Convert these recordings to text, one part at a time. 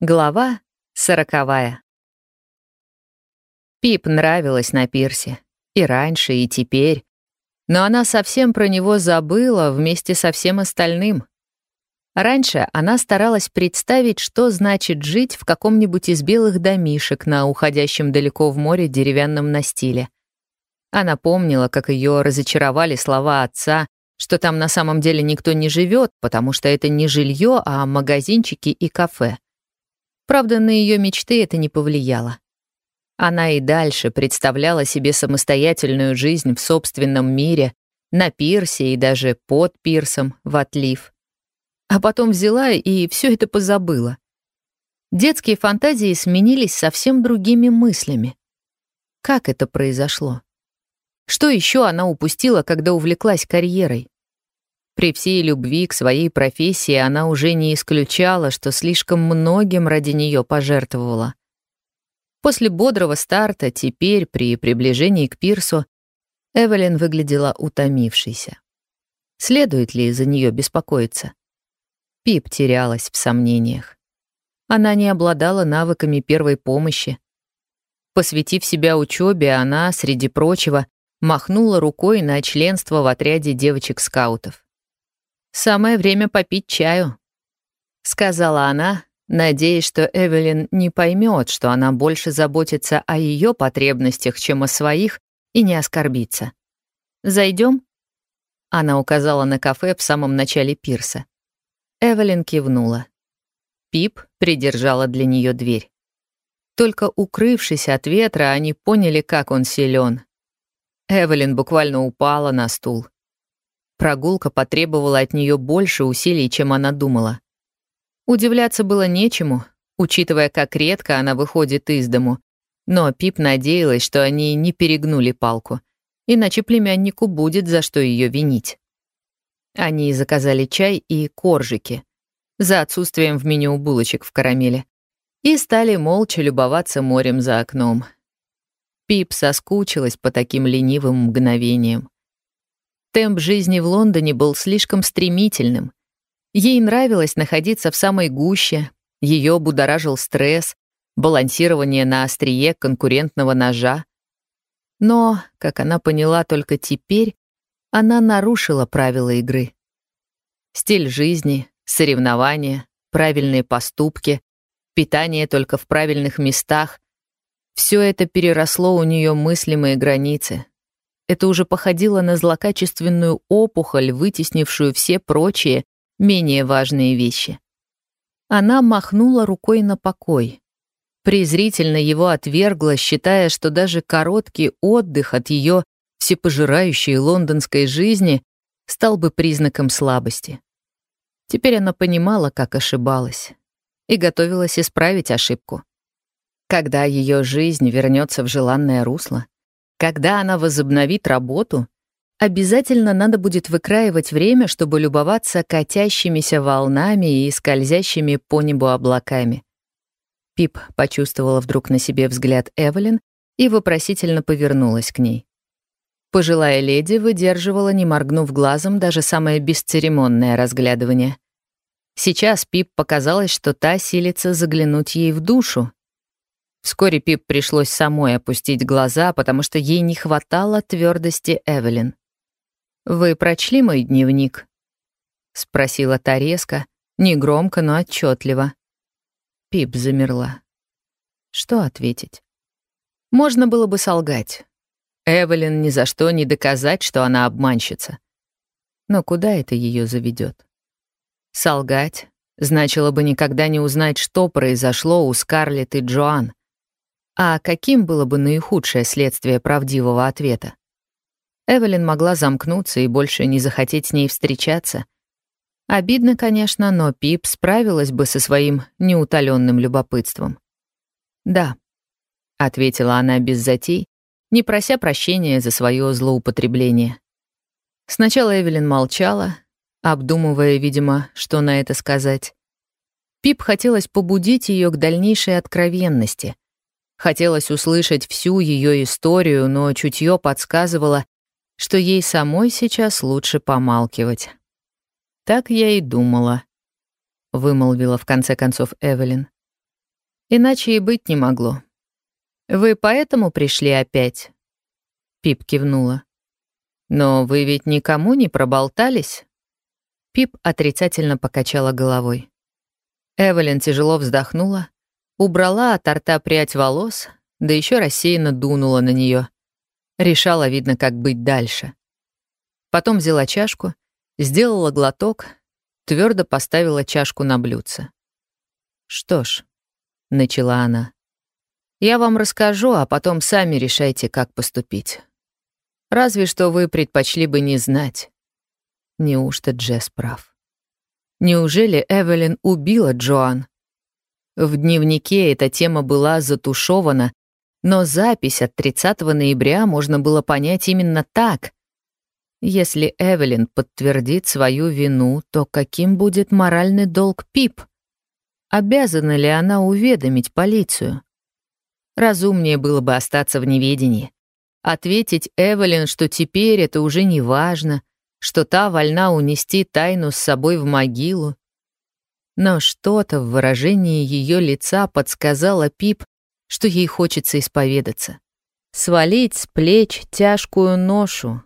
Глава сороковая. Пип нравилась на пирсе. И раньше, и теперь. Но она совсем про него забыла вместе со всем остальным. Раньше она старалась представить, что значит жить в каком-нибудь из белых домишек на уходящем далеко в море деревянном настиле. Она помнила, как ее разочаровали слова отца, что там на самом деле никто не живет, потому что это не жилье, а магазинчики и кафе. Правда, на ее мечты это не повлияло. Она и дальше представляла себе самостоятельную жизнь в собственном мире, на пирсе и даже под пирсом, в отлив. А потом взяла и все это позабыла. Детские фантазии сменились совсем другими мыслями. Как это произошло? Что еще она упустила, когда увлеклась карьерой? При всей любви к своей профессии она уже не исключала, что слишком многим ради нее пожертвовала. После бодрого старта теперь, при приближении к пирсу, Эвелин выглядела утомившейся. Следует ли за нее беспокоиться? Пип терялась в сомнениях. Она не обладала навыками первой помощи. Посвятив себя учебе, она, среди прочего, махнула рукой на членство в отряде девочек-скаутов. «Самое время попить чаю», — сказала она, надеясь, что Эвелин не поймет, что она больше заботится о ее потребностях, чем о своих, и не оскорбится. Зайдем? Она указала на кафе в самом начале пирса. Эвелин кивнула. Пип придержала для нее дверь. Только укрывшись от ветра, они поняли, как он силен. Эвелин буквально упала на стул. Прогулка потребовала от нее больше усилий, чем она думала. Удивляться было нечему, учитывая, как редко она выходит из дому. Но Пип надеялась, что они не перегнули палку, иначе племяннику будет за что ее винить. Они заказали чай и коржики за отсутствием в меню булочек в карамели и стали молча любоваться морем за окном. Пип соскучилась по таким ленивым мгновениям. Темп жизни в Лондоне был слишком стремительным. Ей нравилось находиться в самой гуще, ее будоражил стресс, балансирование на острие конкурентного ножа. Но, как она поняла только теперь, она нарушила правила игры. Стиль жизни, соревнования, правильные поступки, питание только в правильных местах — все это переросло у нее мыслимые границы, это уже походило на злокачественную опухоль, вытеснившую все прочие, менее важные вещи. Она махнула рукой на покой. Презрительно его отвергла, считая, что даже короткий отдых от ее всепожирающей лондонской жизни стал бы признаком слабости. Теперь она понимала, как ошибалась, и готовилась исправить ошибку. Когда ее жизнь вернется в желанное русло, когда она возобновит работу, обязательно надо будет выкраивать время, чтобы любоваться катящимися волнами и скользящими по небу облаками. Пип почувствовала вдруг на себе взгляд Эвелин и вопросительно повернулась к ней. Пожилая леди выдерживала, не моргнув глазом, даже самое бесцеремонное разглядывание. Сейчас Пип показалось, что та силится заглянуть ей в душу, Вскоре Пип пришлось самой опустить глаза, потому что ей не хватало твердости Эвелин. «Вы прочли мой дневник?» — спросила та резко, негромко, но отчетливо. Пип замерла. Что ответить? Можно было бы солгать. Эвелин ни за что не доказать, что она обманщица. Но куда это ее заведет? Солгать значило бы никогда не узнать, что произошло у Скарлетт и Джоан. А каким было бы наихудшее следствие правдивого ответа? Эвелин могла замкнуться и больше не захотеть с ней встречаться. Обидно, конечно, но Пип справилась бы со своим неутоленным любопытством. «Да», — ответила она без затей, не прося прощения за свое злоупотребление. Сначала Эвелин молчала, обдумывая, видимо, что на это сказать. Пип хотелось побудить ее к дальнейшей откровенности — Хотелось услышать всю ее историю, но чутье подсказывало, что ей самой сейчас лучше помалкивать. «Так я и думала», — вымолвила в конце концов Эвелин. Иначе и быть не могло. Вы поэтому пришли опять? Пип кивнула. Но вы ведь никому не проболтались? Пип отрицательно покачала головой. Эвелин тяжело вздохнула, убрала от рта прядь волос, да еще рассеянно дунула на нее. Решала, видно, как быть дальше. Потом взяла чашку, сделала глоток, твердо поставила чашку на блюдце. «Что ж», — начала она, — «я вам расскажу, а потом сами решайте, как поступить. Разве что вы предпочли бы не знать». Неужто Джесс прав? Неужели Эвелин убила Джоан? В дневнике эта тема была затушевана, но запись от 30 ноября можно было понять именно так. Если Эвелин подтвердит свою вину, то каким будет моральный долг Пип? Обязана ли она уведомить полицию? Разумнее было бы остаться в неведении. Ответить Эвелин, что теперь это уже не важно, что та вольна унести тайну с собой в могилу. Но что-то в выражении ее лица подсказало Пип, что ей хочется исповедаться. Свалить с плеч тяжкую ношу.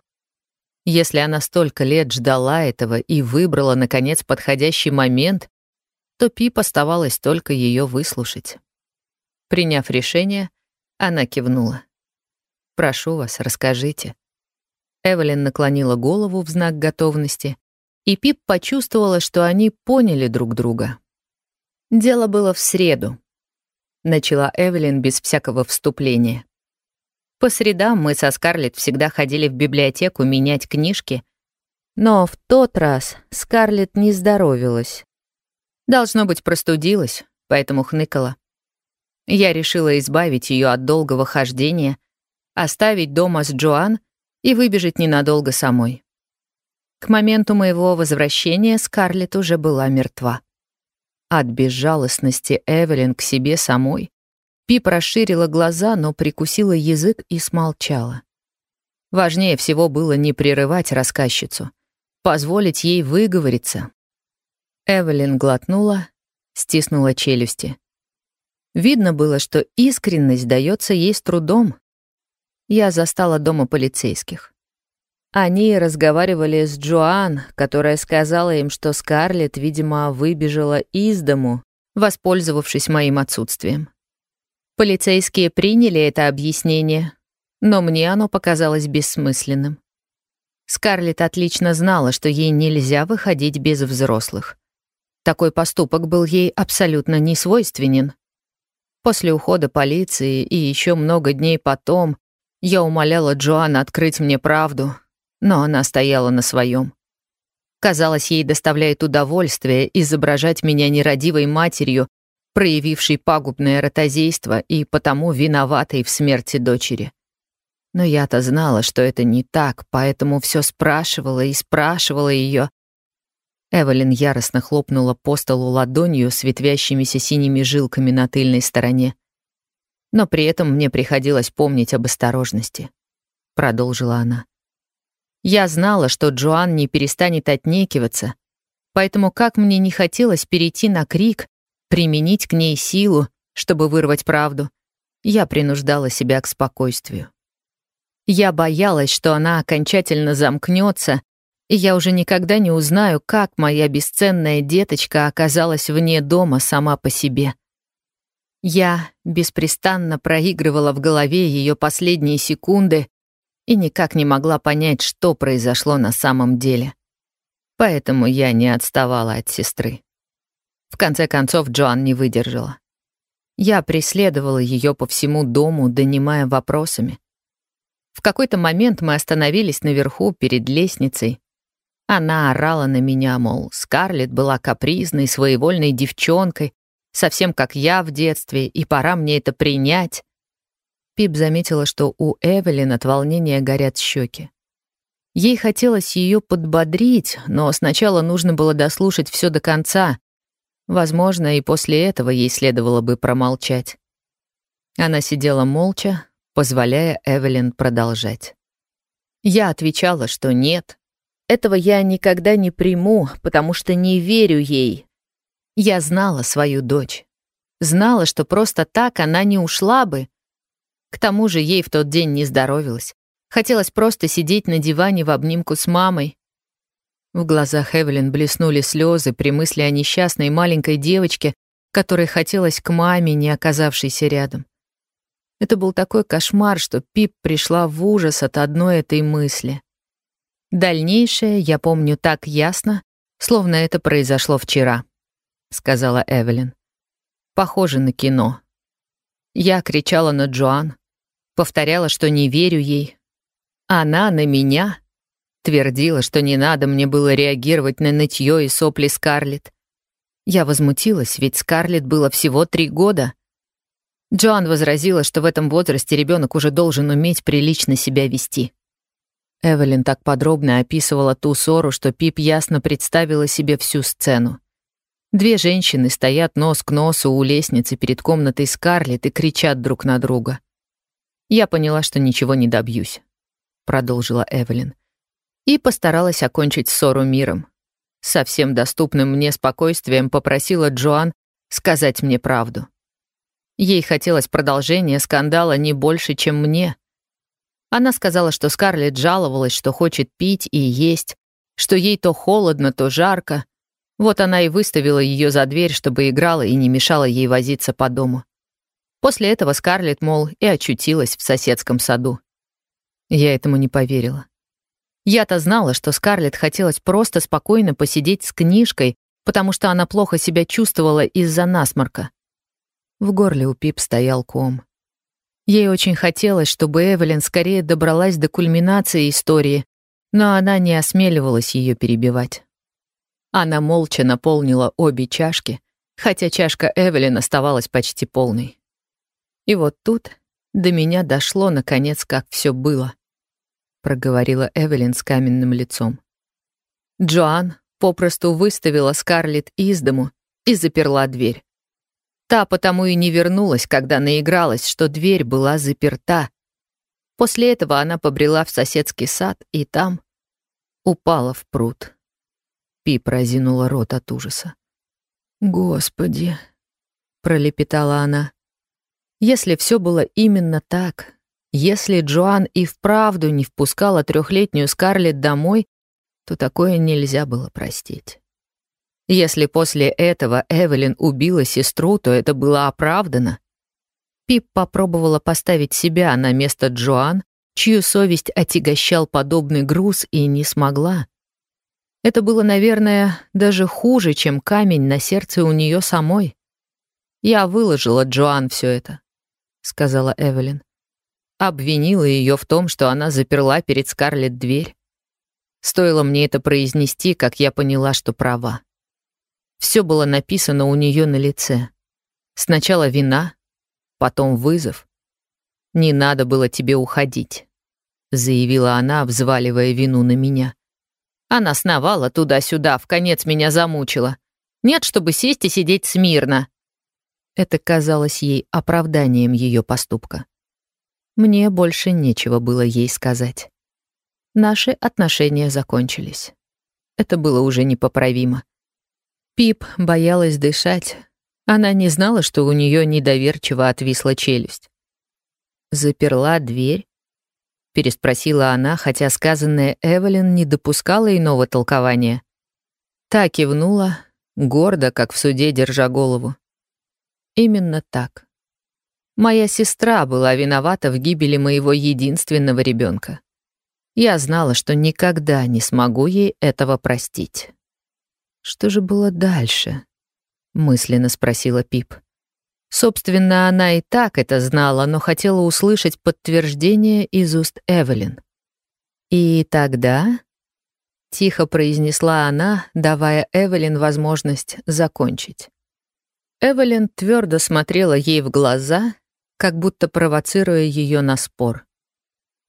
Если она столько лет ждала этого и выбрала, наконец, подходящий момент, то Пип оставалось только ее выслушать. Приняв решение, она кивнула. «Прошу вас, расскажите». Эвелин наклонила голову в знак готовности, и Пип почувствовала, что они поняли друг друга. Дело было в среду. Начала Эвелин без всякого вступления. По средам мы со Скарлетт всегда ходили в библиотеку менять книжки, но в тот раз Скарлетт не здоровилась. Должно быть, простудилась, поэтому хныкала. Я решила избавить ее от долгого хождения, оставить дома с Джоан — и выбежать ненадолго самой. К моменту моего возвращения Скарлетт уже была мертва. От безжалостности Эвелин к себе самой Пип расширила глаза, но прикусила язык и смолчала. Важнее всего было не прерывать рассказчицу, позволить ей выговориться. Эвелин глотнула, стиснула челюсти. Видно было, что искренность дается ей с трудом, я застала дома полицейских. Они разговаривали с Джоан, которая сказала им, что Скарлетт, видимо, выбежала из дому, воспользовавшись моим отсутствием. Полицейские приняли это объяснение, но мне оно показалось бессмысленным. Скарлетт отлично знала, что ей нельзя выходить без взрослых. Такой поступок был ей абсолютно несвойственен. После ухода полиции и еще много дней потом я умоляла Джоанна открыть мне правду, но она стояла на своем. Казалось, ей доставляет удовольствие изображать меня нерадивой матерью, проявившей пагубное ротозейство и потому виноватой в смерти дочери. Но я-то знала, что это не так, поэтому все спрашивала и спрашивала ее. Эвелин яростно хлопнула по столу ладонью с ветвящимися синими жилками на тыльной стороне. Но при этом мне приходилось помнить об осторожности. Продолжила она. Я знала, что Джоан не перестанет отнекиваться, поэтому как мне не хотелось перейти на крик, применить к ней силу, чтобы вырвать правду, я принуждала себя к спокойствию. Я боялась, что она окончательно замкнется, и я уже никогда не узнаю, как моя бесценная деточка оказалась вне дома сама по себе. Я беспрестанно проигрывала в голове ее последние секунды и никак не могла понять, что произошло на самом деле. Поэтому я не отставала от сестры. В конце концов, Джоан не выдержала. Я преследовала ее по всему дому, донимая вопросами. В какой-то момент мы остановились наверху перед лестницей. Она орала на меня, мол, Скарлетт была капризной, своевольной девчонкой, совсем как я в детстве, и пора мне это принять. Пип заметила, что у Эвелин от волнения горят щеки. Ей хотелось ее подбодрить, но сначала нужно было дослушать все до конца. Возможно, и после этого ей следовало бы промолчать. Она сидела молча, позволяя Эвелин продолжать. Я отвечала, что нет. Этого я никогда не приму, потому что не верю ей, я знала свою дочь. Знала, что просто так она не ушла бы. К тому же ей в тот день не здоровилось. Хотелось просто сидеть на диване в обнимку с мамой. В глазах Эвелин блеснули слезы при мысли о несчастной маленькой девочке, которой хотелось к маме, не оказавшейся рядом. Это был такой кошмар, что Пип пришла в ужас от одной этой мысли. Дальнейшее я помню так ясно, словно это произошло вчера, сказала Эвелин. Похоже на кино. Я кричала на Джоан, повторяла, что не верю ей. Она на меня твердила, что не надо мне было реагировать на нытье и сопли Скарлетт. Я возмутилась, ведь Скарлетт было всего три года. Джоан возразила, что в этом возрасте ребенок уже должен уметь прилично себя вести. Эвелин так подробно описывала ту ссору, что Пип ясно представила себе всю сцену. Две женщины стоят нос к носу у лестницы перед комнатой Скарлетт и кричат друг на друга. «Я поняла, что ничего не добьюсь», — продолжила Эвелин. И постаралась окончить ссору миром. Со всем доступным мне спокойствием попросила Джоан сказать мне правду. Ей хотелось продолжения скандала не больше, чем мне. Она сказала, что Скарлетт жаловалась, что хочет пить и есть, что ей то холодно, то жарко, вот она и выставила ее за дверь, чтобы играла и не мешала ей возиться по дому. После этого Скарлетт, мол, и очутилась в соседском саду. Я этому не поверила. Я-то знала, что Скарлетт хотелось просто спокойно посидеть с книжкой, потому что она плохо себя чувствовала из-за насморка. В горле у Пип стоял ком. Ей очень хотелось, чтобы Эвелин скорее добралась до кульминации истории, но она не осмеливалась ее перебивать. Она молча наполнила обе чашки, хотя чашка Эвелин оставалась почти полной. И вот тут до меня дошло, наконец, как все было, проговорила Эвелин с каменным лицом. Джоан попросту выставила Скарлетт из дому и заперла дверь. Та потому и не вернулась, когда наигралась, что дверь была заперта. После этого она побрела в соседский сад и там упала в пруд. Пип разинула рот от ужаса. «Господи!» — пролепетала она. Если все было именно так, если Джоан и вправду не впускала трехлетнюю Скарлетт домой, то такое нельзя было простить. Если после этого Эвелин убила сестру, то это было оправдано. Пип попробовала поставить себя на место Джоан, чью совесть отягощал подобный груз, и не смогла. Это было, наверное, даже хуже, чем камень на сердце у нее самой. «Я выложила Джоан все это», — сказала Эвелин. Обвинила ее в том, что она заперла перед Скарлетт дверь. Стоило мне это произнести, как я поняла, что права. Все было написано у нее на лице. Сначала вина, потом вызов. «Не надо было тебе уходить», — заявила она, взваливая вину на меня. Она сновала туда-сюда, в конец меня замучила. Нет, чтобы сесть и сидеть смирно. Это казалось ей оправданием ее поступка. Мне больше нечего было ей сказать. Наши отношения закончились. Это было уже непоправимо. Пип боялась дышать. Она не знала, что у нее недоверчиво отвисла челюсть. Заперла дверь переспросила она, хотя сказанное Эвелин не допускала иного толкования. Та кивнула, гордо, как в суде, держа голову. Именно так. Моя сестра была виновата в гибели моего единственного ребенка. Я знала, что никогда не смогу ей этого простить. «Что же было дальше?» — мысленно спросила Пип. Собственно, она и так это знала, но хотела услышать подтверждение из уст Эвелин. «И тогда...» — тихо произнесла она, давая Эвелин возможность закончить. Эвелин твердо смотрела ей в глаза, как будто провоцируя ее на спор.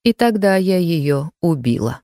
И тогда я ее убила.